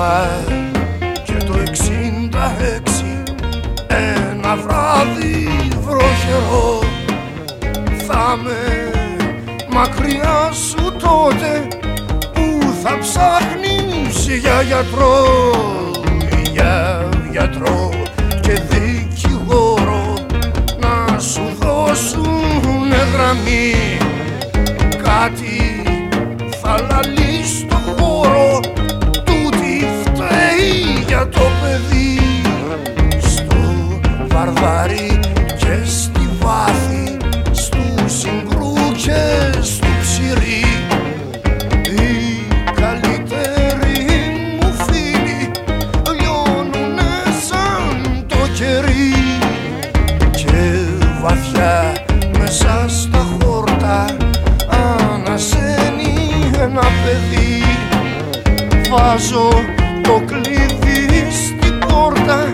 είπα και το εξήντα έξι. Ένα βράδυ βροχερό. Θα με μακριά σου τότε που θα ψάχνεις για γιατρό. Για γιατρό και δικηγόρο. Να σου δώσουν γραμμή. Κάτι θα λαλείς στο βαρβάρι και στη βάθη στου συγκρού και στου ψηρή οι καλύτεροι μου φίλοι λιώνουνε σαν το κερί. Και βαθιά μέσα στα χόρτα ανασένει ένα παιδί. Βάζω το κλειδί στην πόρτα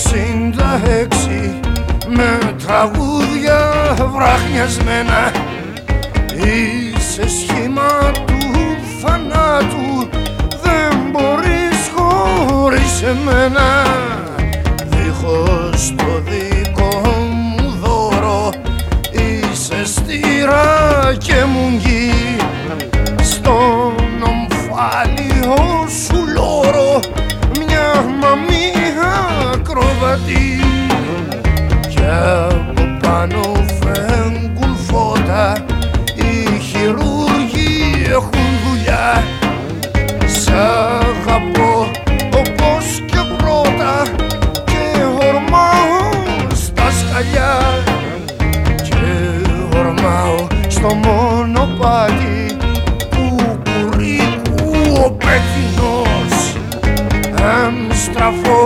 εξήντα έξι με τραγούδια βραχνιασμένα είσαι σχήμα του θανάτου δεν μπορείς χωρίς εμένα. Δίχως το δικό μου δώρο είσαι στήρα και μουγγί στον ομφάλιο σου λόρο χιόνι από πάνω φέγγουν φώτα οι χειρούργοι έχουν δουλειά. Σ' αγαπώ όπως και πρώτα και ορμάω στα σκαλιά. Και ορμάω στο μονοπάτι που κουρεί ο πέτεινος αν στραφώ